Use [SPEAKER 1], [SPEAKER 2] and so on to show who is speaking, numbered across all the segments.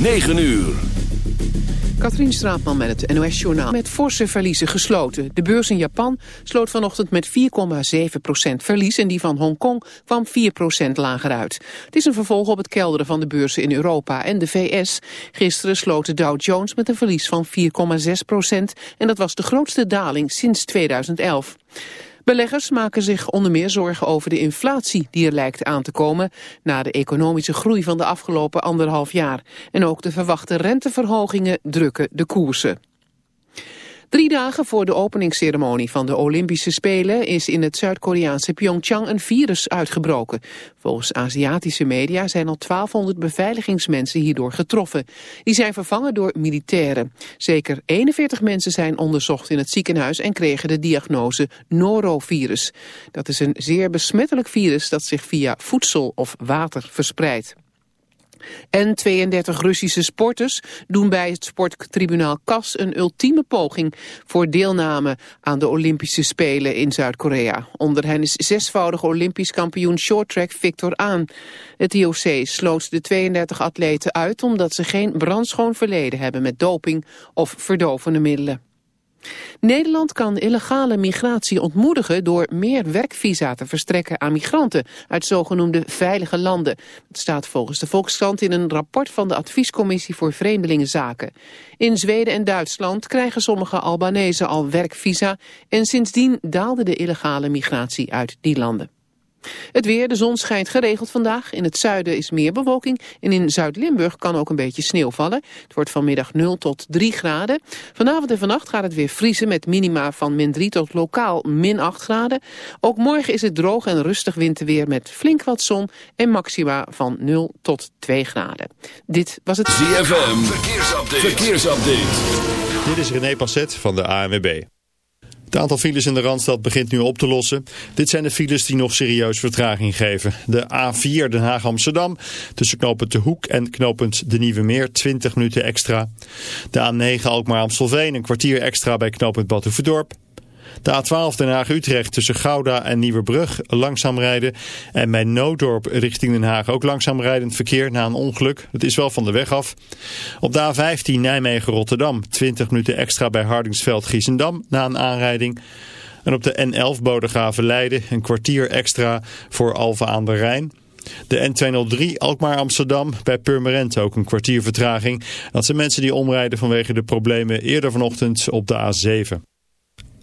[SPEAKER 1] 9 uur.
[SPEAKER 2] Katrien Straatman met het NOS-journaal. Met forse verliezen gesloten. De beurs in Japan sloot vanochtend met 4,7% verlies... en die van Hongkong kwam 4% lager uit. Het is een vervolg op het kelderen van de beurzen in Europa en de VS. Gisteren sloot de Dow Jones met een verlies van 4,6% en dat was de grootste daling sinds 2011. Beleggers maken zich onder meer zorgen over de inflatie die er lijkt aan te komen na de economische groei van de afgelopen anderhalf jaar. En ook de verwachte renteverhogingen drukken de koersen. Drie dagen voor de openingsceremonie van de Olympische Spelen is in het Zuid-Koreaanse Pyeongchang een virus uitgebroken. Volgens Aziatische media zijn al 1200 beveiligingsmensen hierdoor getroffen. Die zijn vervangen door militairen. Zeker 41 mensen zijn onderzocht in het ziekenhuis en kregen de diagnose norovirus. Dat is een zeer besmettelijk virus dat zich via voedsel of water verspreidt. En 32 Russische sporters doen bij het sporttribunaal CAS een ultieme poging voor deelname aan de Olympische Spelen in Zuid-Korea. Onder hen is zesvoudig Olympisch kampioen shorttrack Victor Aan. Het IOC sloot de 32 atleten uit omdat ze geen brandschoon verleden hebben met doping of verdovende middelen. Nederland kan illegale migratie ontmoedigen door meer werkvisa te verstrekken aan migranten uit zogenoemde veilige landen. Dat staat volgens de Volkskrant in een rapport van de Adviescommissie voor Vreemdelingenzaken. In Zweden en Duitsland krijgen sommige Albanese al werkvisa en sindsdien daalde de illegale migratie uit die landen. Het weer, de zon schijnt geregeld vandaag. In het zuiden is meer bewolking en in Zuid-Limburg kan ook een beetje sneeuw vallen. Het wordt vanmiddag 0 tot 3 graden. Vanavond en vannacht gaat het weer vriezen met minima van min 3 tot lokaal min 8 graden. Ook morgen is het droog en rustig winterweer met flink wat zon en maxima van 0 tot 2 graden. Dit was het
[SPEAKER 1] ZFM Verkeersupdate. Verkeersupdate.
[SPEAKER 3] Dit is René Passet van de ANWB. Het aantal files in de Randstad begint nu op te lossen. Dit zijn de files die nog serieus vertraging geven. De A4 Den Haag-Amsterdam tussen knooppunt De Hoek en knooppunt De Nieuwe Meer 20 minuten extra. De A9 Alkmaar-Amstelveen een kwartier extra bij knooppunt Badhoevedorp. De A12 Den Haag-Utrecht tussen Gouda en Nieuwebrug langzaam rijden. En bij Noodorp richting Den Haag ook langzaam rijdend verkeer na een ongeluk. Het is wel van de weg af. Op de A15 Nijmegen-Rotterdam 20 minuten extra bij Hardingsveld-Giessendam na een aanrijding. En op de N11 Bodegraven-Leiden een kwartier extra voor Alva aan de Rijn. De N203 Alkmaar-Amsterdam bij Purmerend ook een kwartier vertraging. Dat zijn mensen die omrijden vanwege de problemen eerder vanochtend op de A7.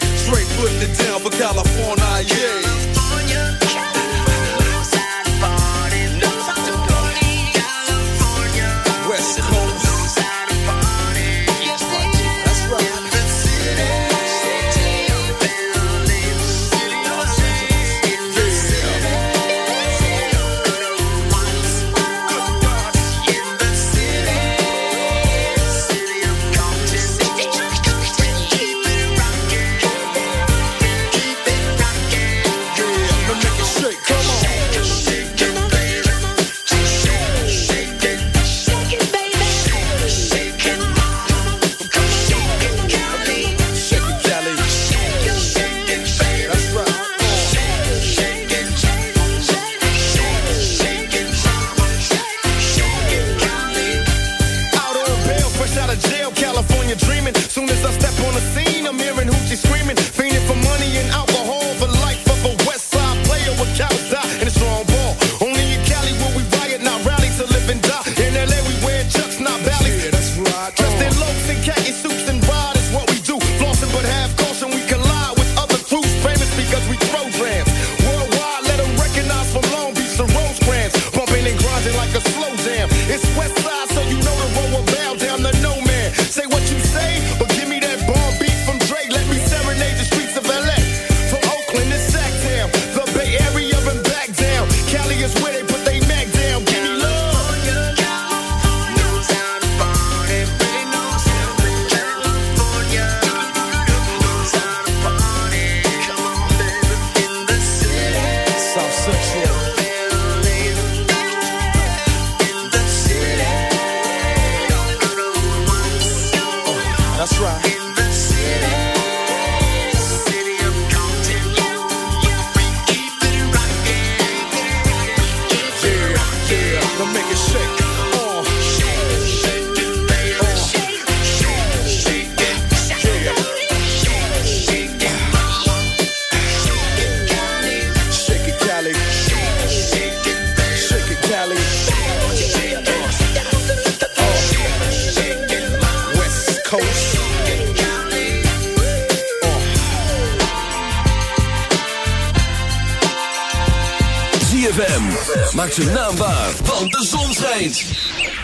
[SPEAKER 4] Straight foot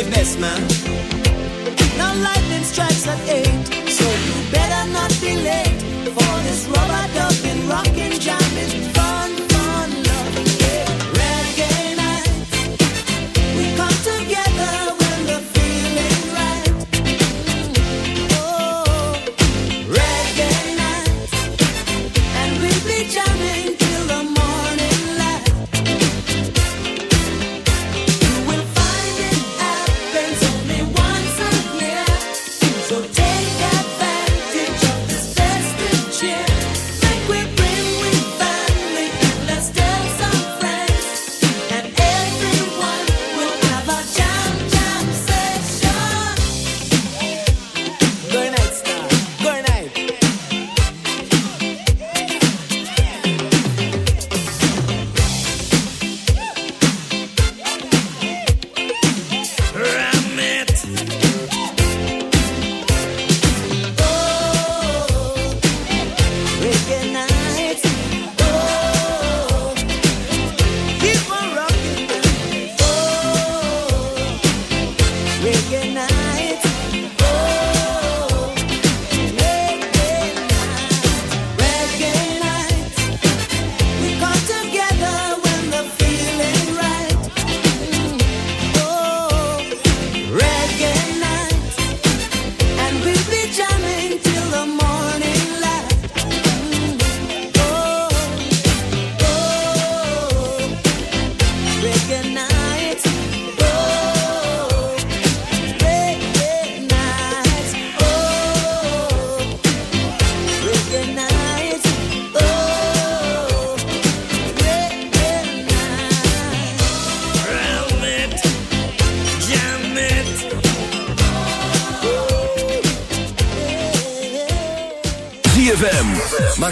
[SPEAKER 5] Investment. man.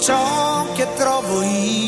[SPEAKER 6] ciò che trovo io.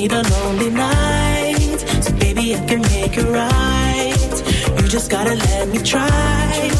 [SPEAKER 7] need a lonely night. So baby, I can make it right. You just gotta let me try.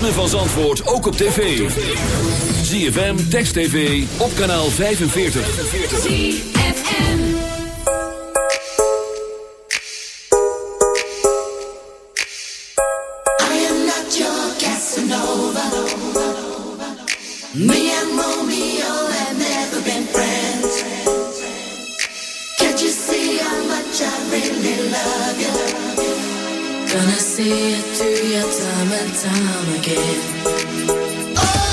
[SPEAKER 1] ritme van Zandvoort ook op tv. ZFM, Text TV, op kanaal 45.
[SPEAKER 8] ZFM
[SPEAKER 9] I am not your Casanova Me and Romeo have never been friends Can't you see how much I really love you
[SPEAKER 10] Gonna see it through your time and time again.
[SPEAKER 9] Oh.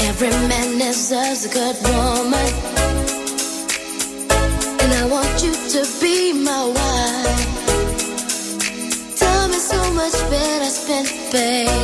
[SPEAKER 10] Every man deserves a good woman. And I want you to be my wife. Time is so much better spent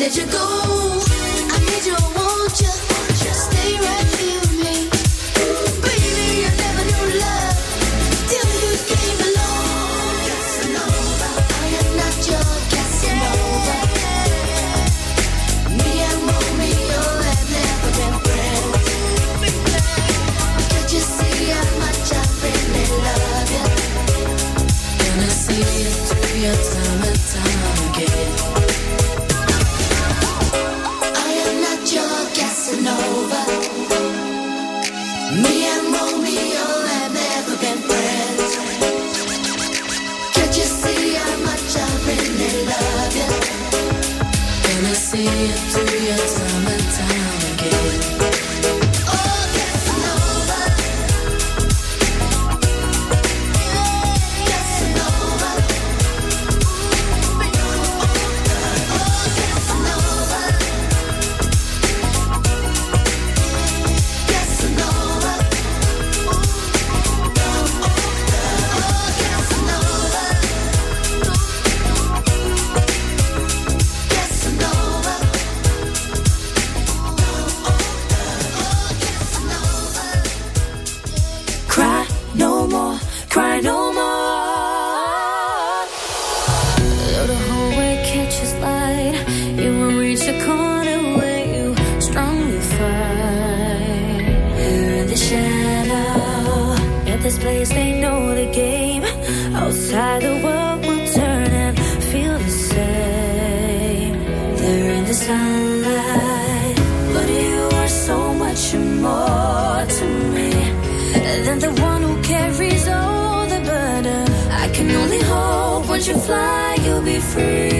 [SPEAKER 10] let you go.
[SPEAKER 11] tide, the world will turn and feel the same. In the sunlight, you are so much more to me than the one who carries all the burden. I can only hope once you fly, you'll be free.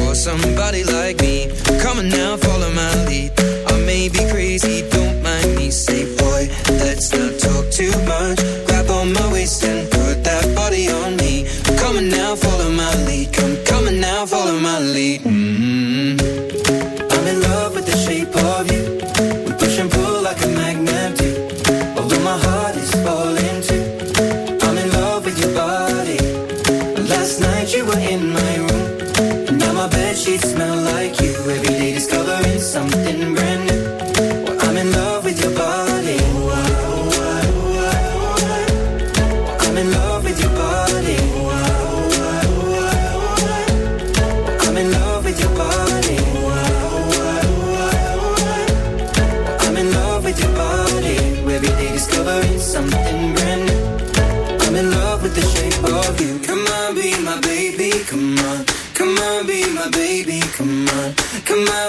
[SPEAKER 12] somebody like me. Come on now, follow my lead. I may be crazy,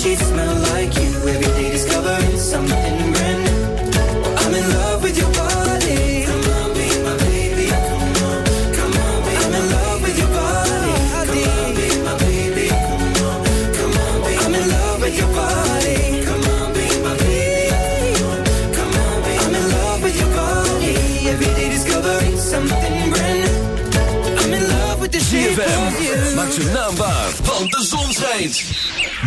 [SPEAKER 12] Sheets smell like you. Every day discovering something brand new. I'm in love with your body. Come on, be my baby. Come on, come on, be I'm in love with your body. Come on, be my baby. Come on, come on, be I'm in love with your body. Come on, be my baby. Come on, be I'm in love with your body. Every day discovering something brand new. I'm in love with the shape of
[SPEAKER 10] you.
[SPEAKER 1] maak zijn naam waar, want de zon schijnt.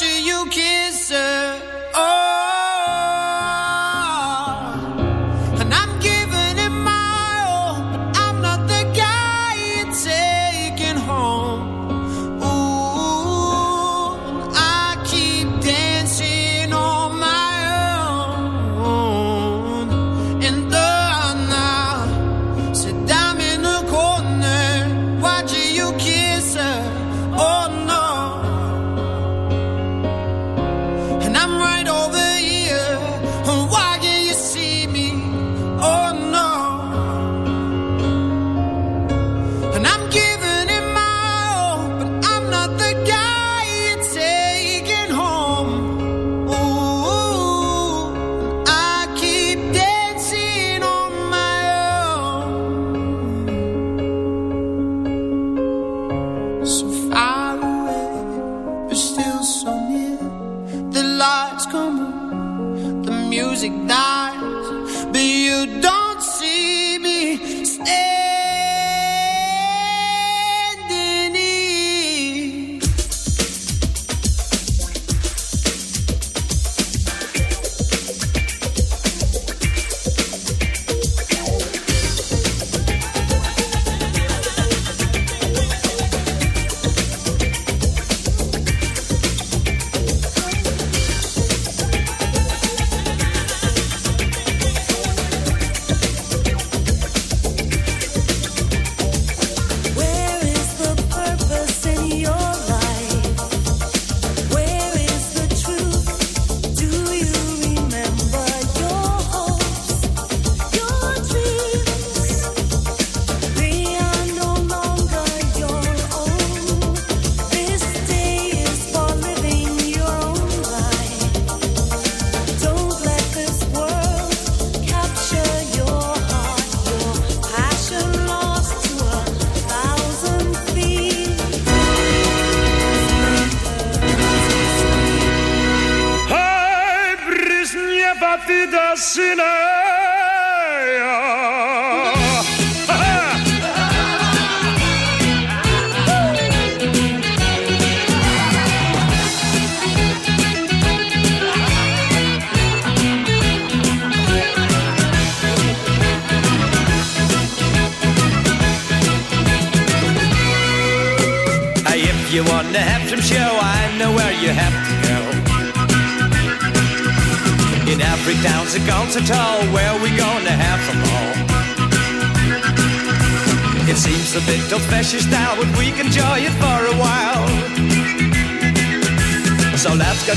[SPEAKER 13] to you.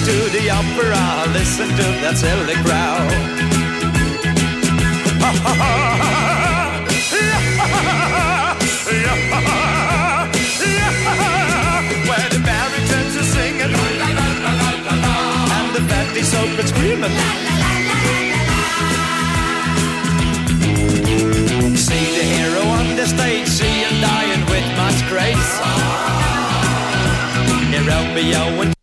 [SPEAKER 14] to
[SPEAKER 8] the opera, listen to that silly crowd. Where the baritons are singing, and the fatties open screaming. See the hero on the stage, see him dying with much grace. Romeo and